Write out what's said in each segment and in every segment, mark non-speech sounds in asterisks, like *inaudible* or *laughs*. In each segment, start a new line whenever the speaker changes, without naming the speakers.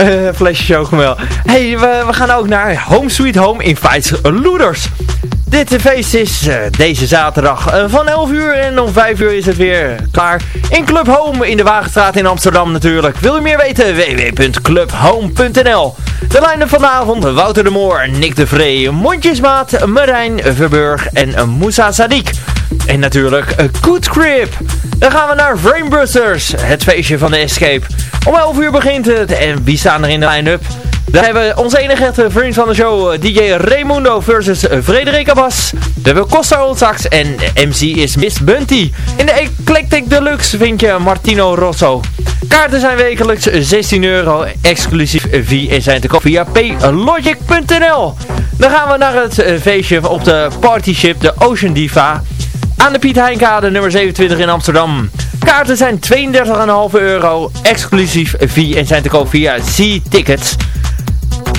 uh, flesje chocomel. hey, we, gaan ook naar Home Sweet Home Invites Looders. Dit feest is uh, deze zaterdag uh, van 11 uur en om 5 uur is het weer klaar. In Club Home in de Wagenstraat in Amsterdam natuurlijk. Wil je meer weten? www.clubhome.nl De lijnen vanavond Wouter de Moor, Nick de Vree, Mondjesmaat, Marijn Verburg en Moussa Sadiq. En natuurlijk Good Crip. Dan gaan we naar Framebusters, het feestje van de Escape. Om 11 uur begint het en wie staan er in de line-up? Daar hebben we onze enige echte vriend van de show, eh, DJ Raimundo versus eh, Frederik Abbas. We hebben Costa Old Sax en MC is Miss Bunty. In de Eclectic Deluxe vind je Martino Rosso. Kaarten zijn wekelijks 16 euro, exclusief via zijn te via plogic.nl. Dan gaan we naar het eh, feestje op de partyship, de Ocean Diva. Aan de Piet Heinkade nummer 27 in Amsterdam. Kaarten zijn 32,5 euro, exclusief via en zijn te koop via C-Tickets.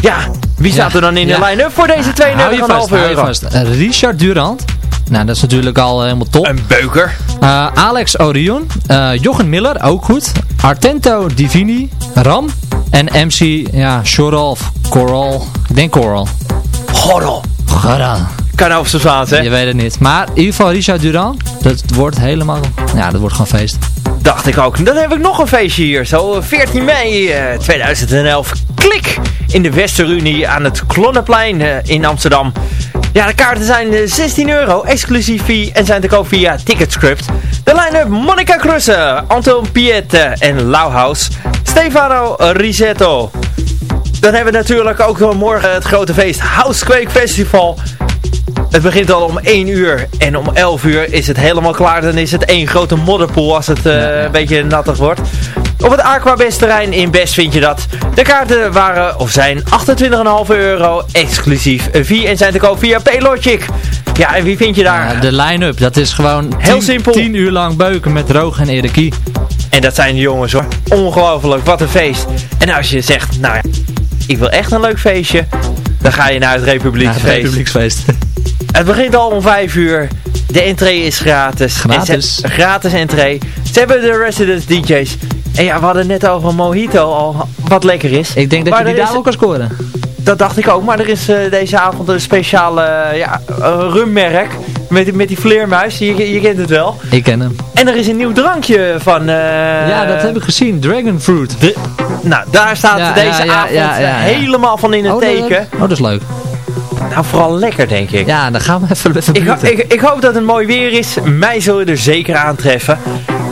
Ja, wie staat er dan in de line-up voor deze 32,5 euro?
Vast. Uh, Richard Durant. Nou, dat is natuurlijk al helemaal top. Een
beuker.
Uh, Alex Orion. Uh, Jochen Miller, ook goed. Artento Divini. Ram. En MC, ja, Shorolf. Coral. Ik denk Coral.
Coral.
Coral.
Kan over zijn Spaans, hè? Je
weet het niet. Maar in ieder geval Richard Durand. Dat wordt helemaal... Ja, dat wordt gewoon feest.
Dacht ik ook. Dan heb ik nog een feestje hier. Zo 14 mei 2011. Klik! In de Westerunie aan het Klonneplein uh, in Amsterdam. Ja, de kaarten zijn 16 euro, exclusief fee en zijn te koop via Ticketscript. De line-up Monica Krussen, Anton Piette en Lauhaus, Stefano Risetto. Dan hebben we natuurlijk ook morgen het grote feest Housequake Festival. Het begint al om 1 uur en om 11 uur is het helemaal klaar. Dan is het één grote modderpoel als het uh, een beetje nattig wordt. Op het Aquabest terrein in Best vind je dat. De kaarten waren of zijn 28,5 euro exclusief via en zijn te koop via Paylogic. Ja, en wie vind je daar? Ja,
de line-up, dat is gewoon heel 10, simpel. 10 uur lang beuken met Roog en Erikie.
En dat zijn de jongens hoor. Ongelooflijk, wat een feest. En als je zegt, nou ja, ik wil echt een leuk feestje, dan ga je naar het Republieksfeest. Naar het
Republieksfeest.
Het begint al om 5 uur. De entree is gratis. Gratis. Ze, gratis entree. Ze hebben de resident DJ's. En ja, we hadden net over mojito al, wat lekker is.
Ik denk dat je die daar ook kan scoren.
Dat dacht ik ook, maar er is uh, deze avond een speciale uh, ja, rummerk met, met die vleermuis. Je, je kent het wel.
Ik ken hem.
En er is een nieuw drankje van... Uh, ja, dat heb
ik gezien. Dragon Fruit.
nou, daar staat ja, deze ja, avond helemaal van in het oh, teken.
oh, dat is leuk.
Nou, vooral lekker, denk ik.
Ja, dan gaan we even, even ik,
ik, ik, hoop dat het mooi weer is. Mij zullen er zeker aantreffen.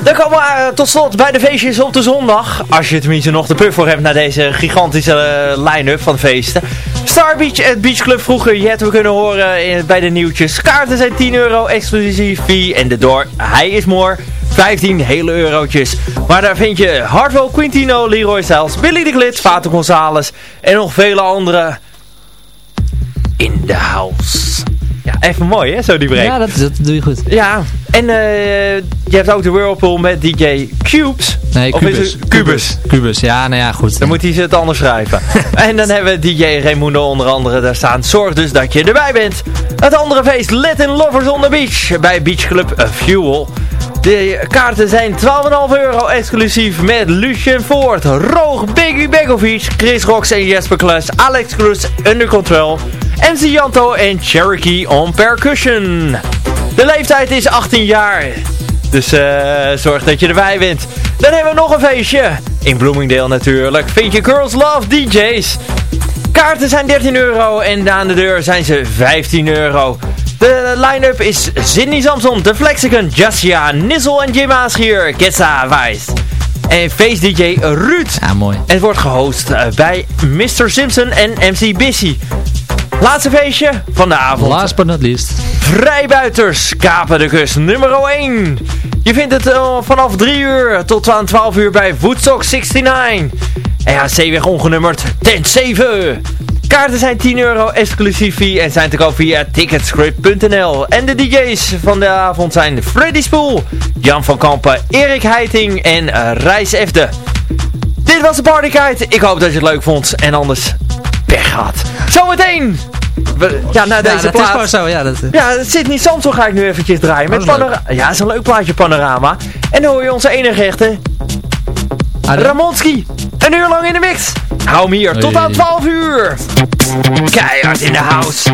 Dan komen we uh, tot slot bij de feestjes op de zondag. Als je tenminste nog de puff voor hebt naar deze gigantische uh, line-up van feesten. Star Beach at Beach Club vroeger. Je hebt we kunnen horen in, bij de nieuwtjes. Kaarten zijn 10 euro, exclusief fee. En de door, hij is more. 15 hele eurotjes. Maar daar vind je Hartwell Quintino, Leroy Styles, Billy de Glitz, Vater Gonzales en nog vele andere in the house. Ja, even mooi hè, zo die break. Ja,
dat, dat doe je goed.
Ja, en uh, je hebt ook de Whirlpool met DJ Cubes.
Nee, of Cubus. Is het Cubus. Cubus, ja, nou ja, goed. Dan
moet hij het anders schrijven. *laughs* en dan hebben we DJ Raimundo onder andere daar staan. Zorg dus dat je erbij bent. Het andere feest, Latin Lovers on the Beach. Bij Beach Club Fuel. De kaarten zijn 12,5 euro exclusief met Lucien Ford, Roog, Biggie Begovic, Chris Rox en Jesper Kles, Alex Cruz, Under Control, MC Janto en Cherokee on percussion. De leeftijd is 18 jaar. Dus uh, zorg dat je erbij bent. Dan hebben we nog een feestje. In Bloomingdale natuurlijk. Vind je Girls Love DJ's. Kaarten zijn 13 euro en aan de deur zijn ze 15 euro. De line-up is Sydney Samson, The Flexicon, Jassia, Nizzle en Jim hier. Getza Weiss. En face DJ Ruud.
Ja, mooi. En
het wordt gehost uh, bij Mr. Simpson en MC Bissy. Laatste feestje van de avond. Last
but not least.
Vrijbuiters, Kapen de Kust, nummer 1. Je vindt het uh, vanaf 3 uur tot aan 12 uur bij Woodstock 69. En ja, C-weg ongenummerd, tent 7. Kaarten zijn 10 euro exclusief fee en zijn te koop via ticketscript.nl. En de DJ's van de avond zijn Freddy Spoel, Jan van Kampen, Erik Heiting en uh, Reis Efde. Dit was de Partyguide. Ik hoop dat je het leuk vond. En anders, pech gehad. Zometeen! Ja, naar deze ja, plaats. Is
zo, ja, dat...
ja, Sydney Samson ga ik nu eventjes draaien. Met panorama. Ja, dat is een leuk plaatje, Panorama. En dan hoor je onze enige echte... Ramonski. Een uur lang in de mix. Hou hem hier tot aan 12 uur. Keihard in de house.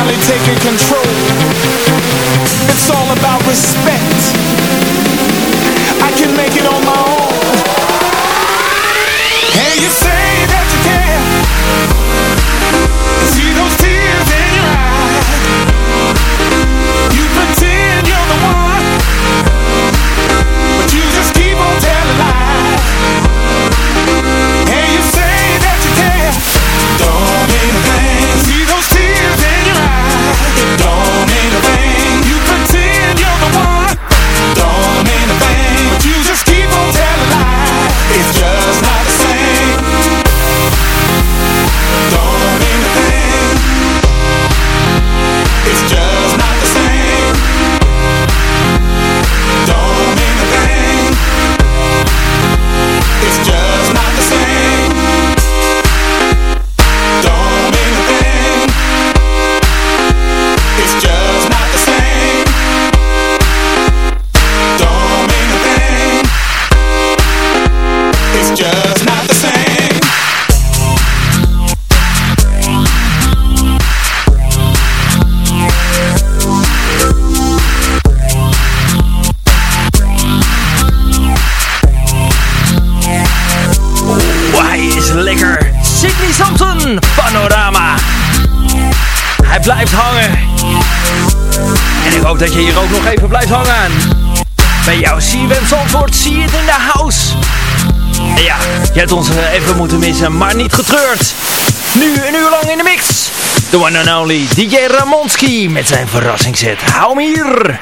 finally taking control. It's all about respect. I can make it on my own.
Dat je hier ook nog even blijft hangen. Bij jouw CWM Zandvoort zie je het in de house. Ja, je hebt ons even moeten missen, maar niet getreurd. Nu een uur lang in de mix. The one and only DJ Ramonski met zijn verrassingset. Hou hem hier.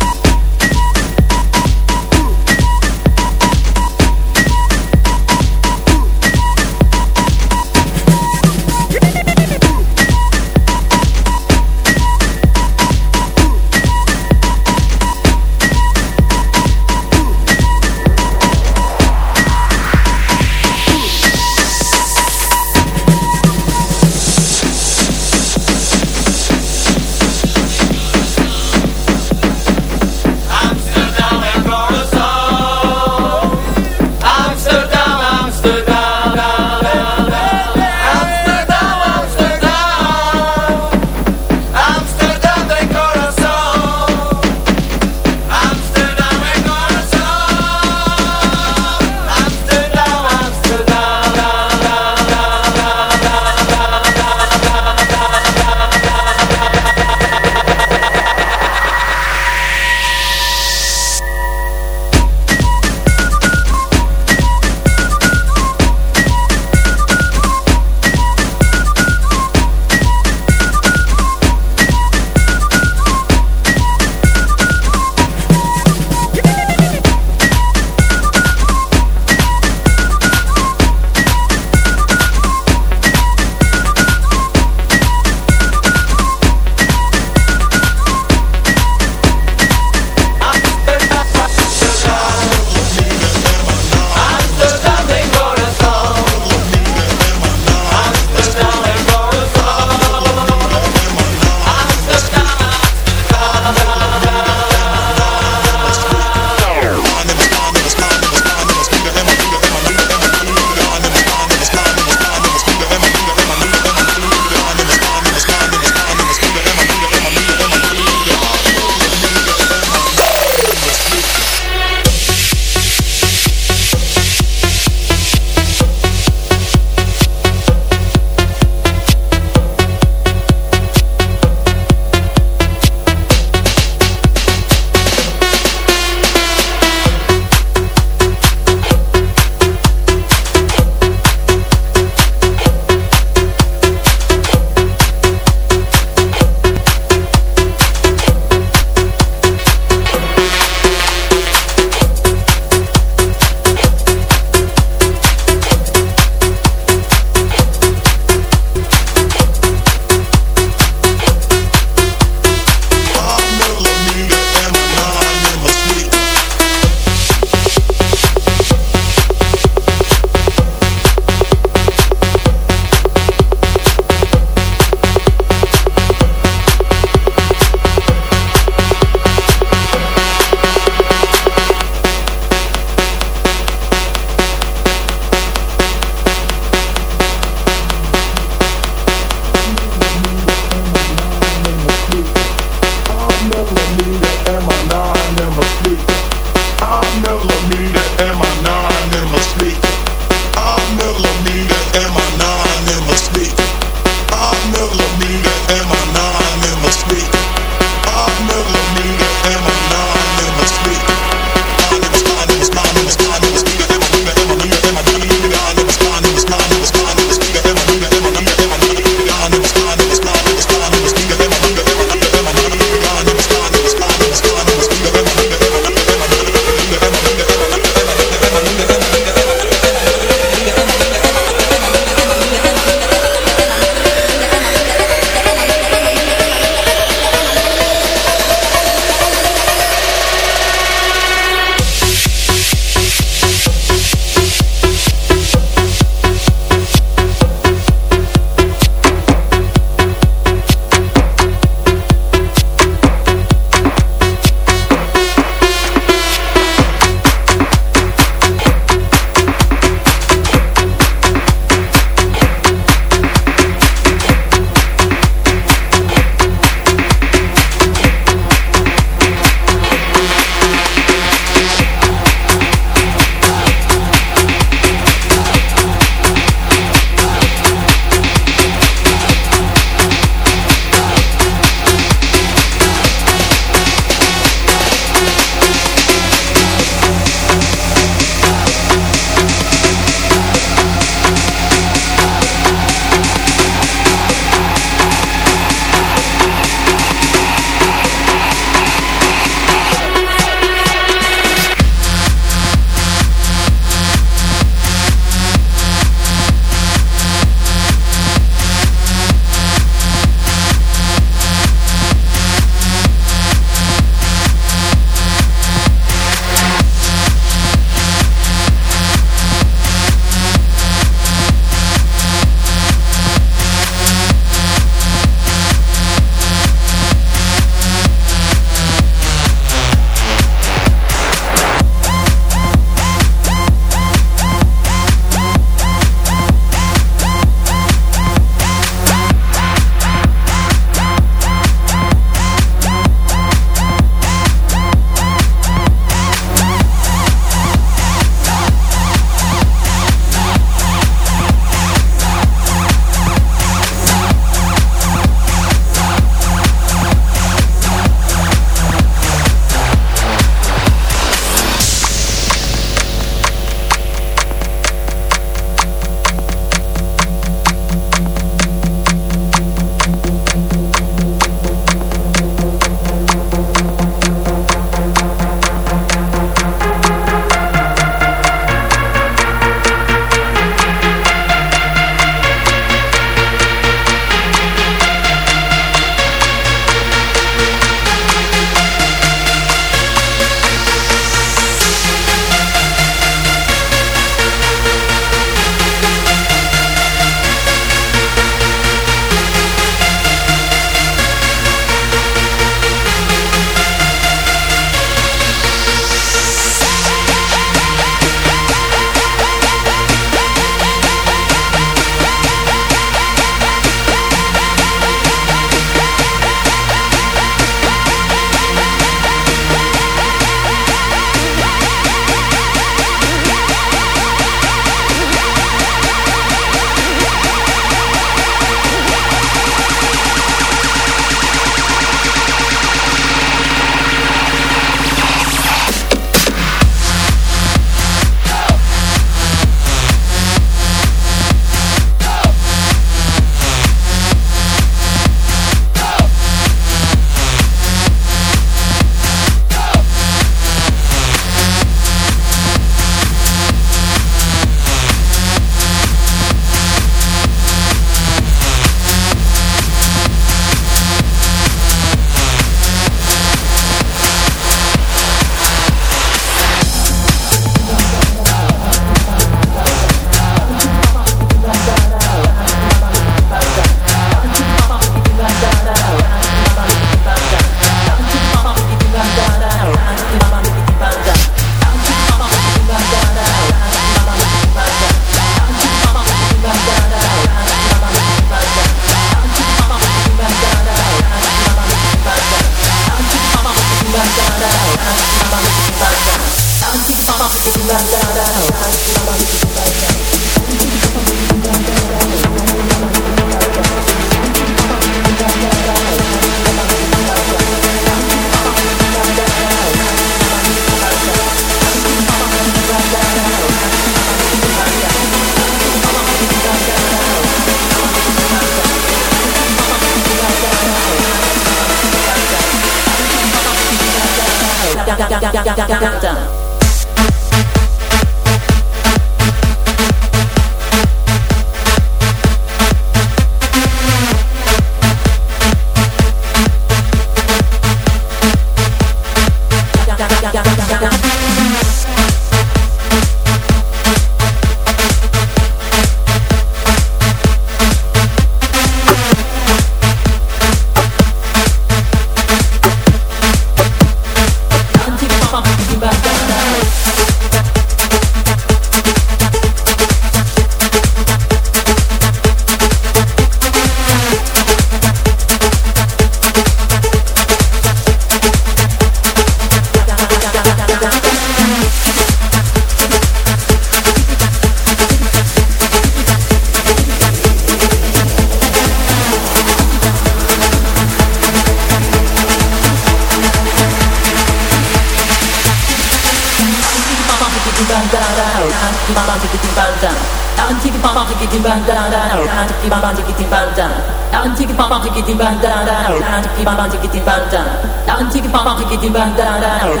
Bandana, I'm taking my mom to get in Bandana, I'm taking my mom to get in Bandana, I'm taking my mom to get in Bandana, I'm taking my mom to get in Bandana, I'm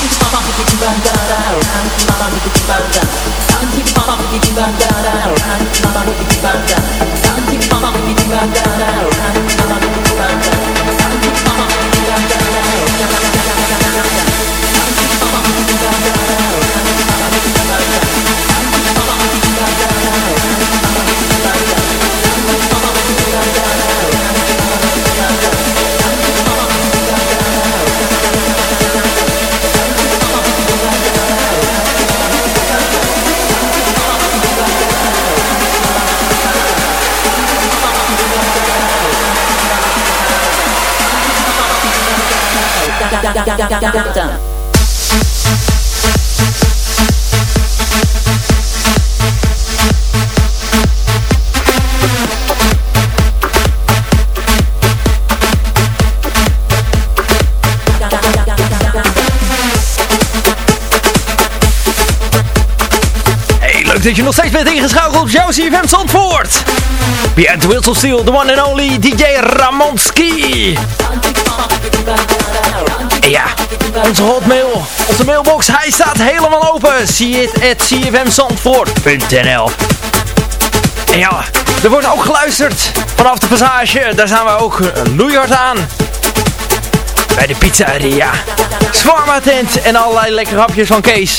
taking my mom to get in Bandana, I'm taking my mom to get in Bandana, I'm taking my mom to get in Bandana, I'm taking my mom to get in Bandana, I'm taking
dat je nog steeds bent ingeschakeld op jouw CFM Zandvoort. Behind the Wheels Steel, the one and only DJ Ramonski. En ja, onze hotmail, onze mailbox, hij staat helemaal open. See it at cfmzandvoort.nl En ja, er wordt ook geluisterd vanaf de passage. Daar staan we ook loeihard aan. Bij de pizzeria. Zwarma tent en allerlei lekkere hapjes van Kees.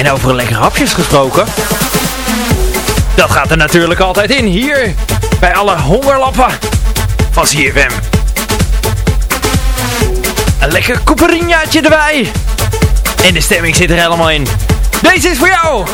En over lekkere hapjes gesproken. Dat gaat er natuurlijk altijd in. Hier bij alle hongerlappen van CFM. Een lekker cooperinjaatje erbij. En de stemming zit er helemaal in. Deze is voor jou.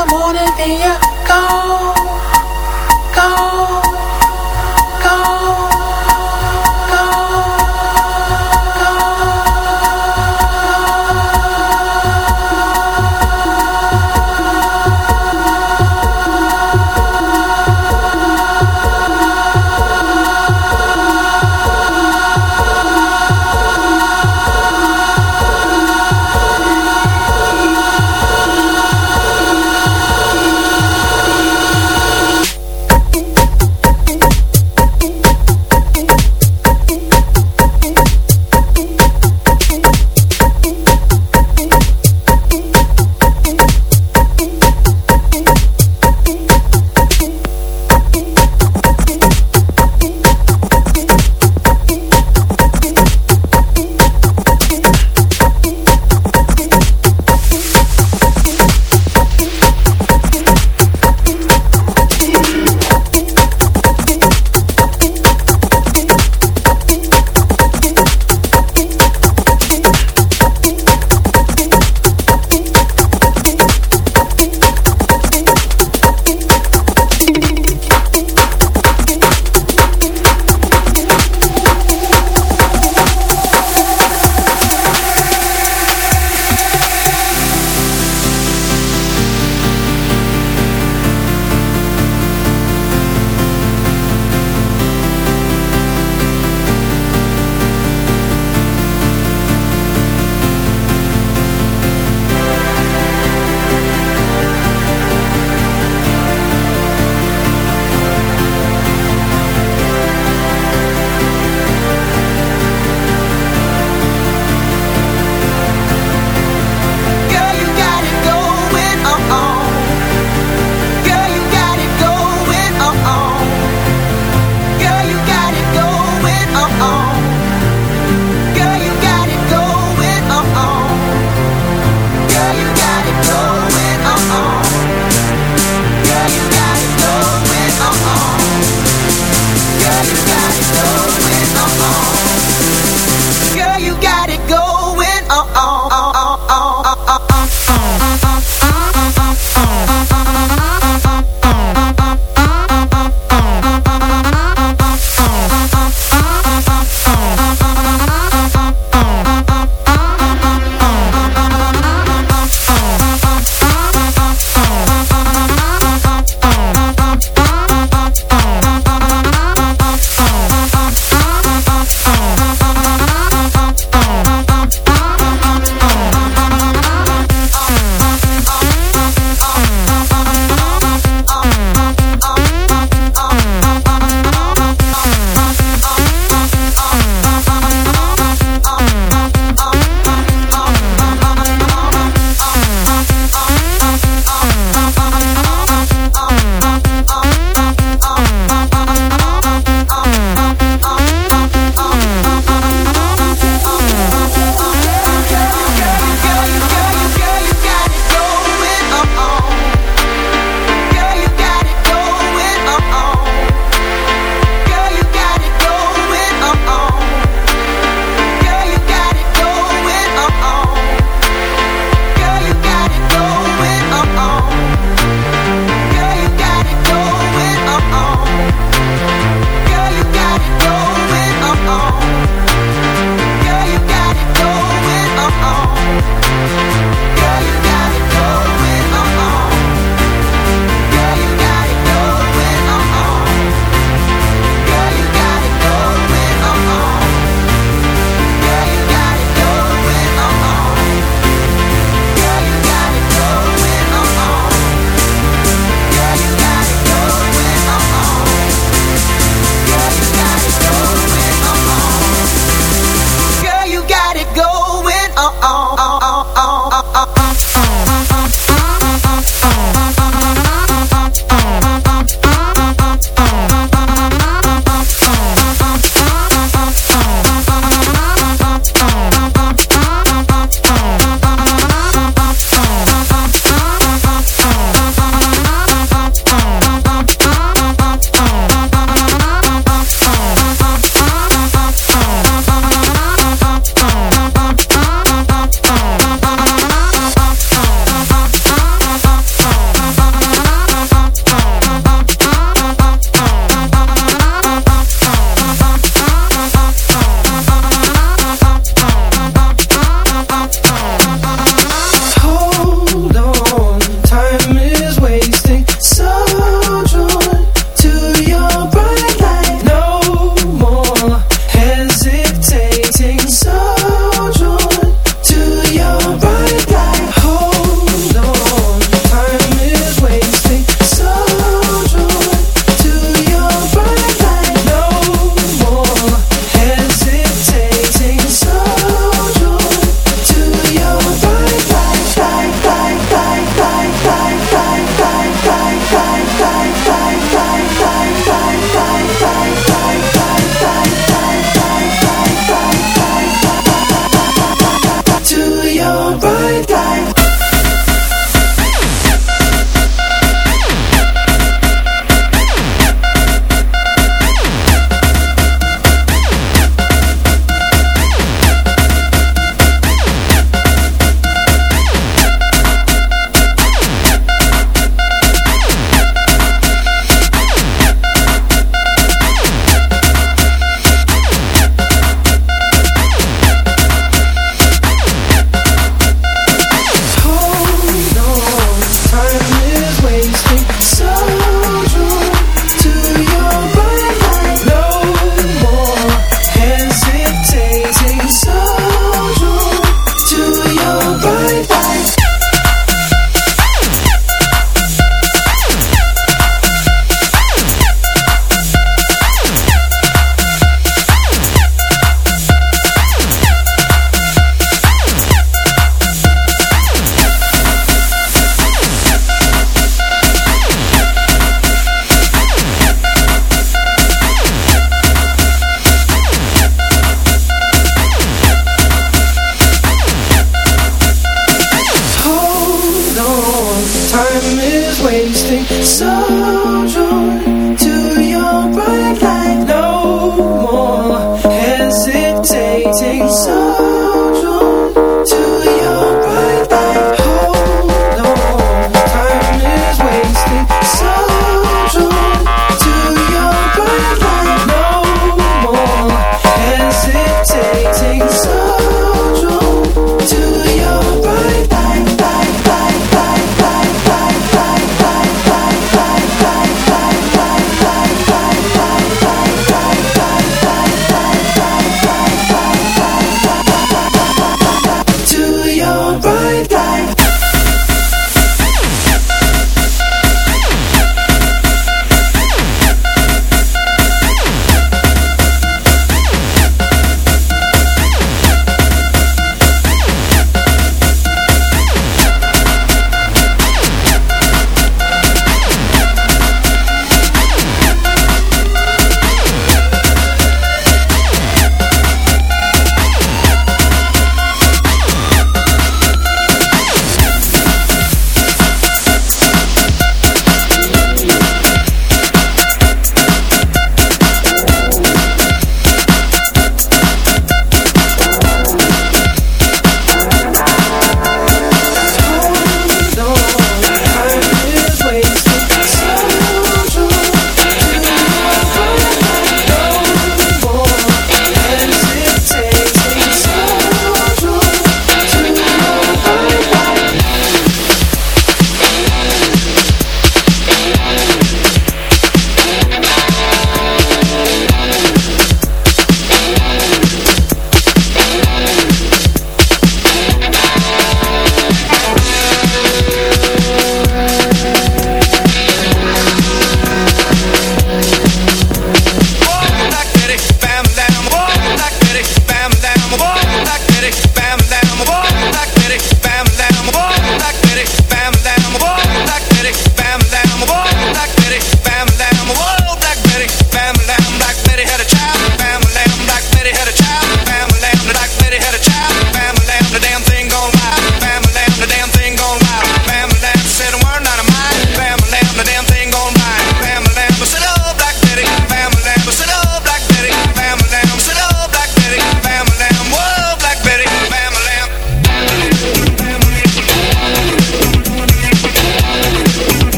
I wanna be gone, go.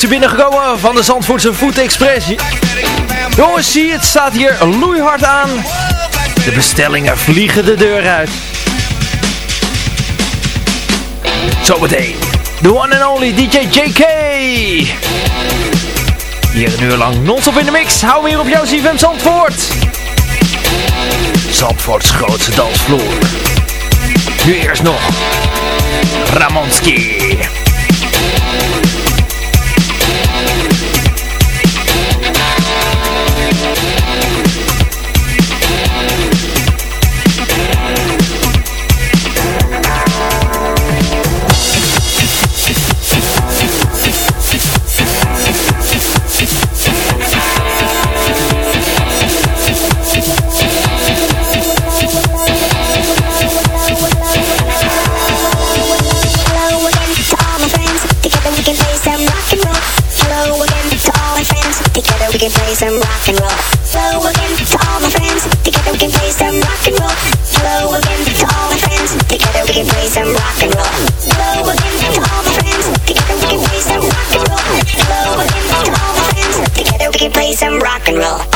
Mailtje binnengekomen van de Zandvoortse Food Express. Jongens, zie het staat hier loeihard aan.
De
bestellingen vliegen de deur uit. Zometeen, the one and only DJ JK. Hier een uur lang non-stop in de mix. Hou weer op jouw CFM Zandvoort. Zandvoorts grootste dansvloer. Nu eerst nog Ramonski.
Can play some rock and roll. Hello again to all my friends. Together we can play some rock and roll. Hello again to all my friends. Together we can play some rock and roll. Hello again to all my friends. Together we can play some rock and roll. Hello again to all my friends. Together we can play some rock and roll.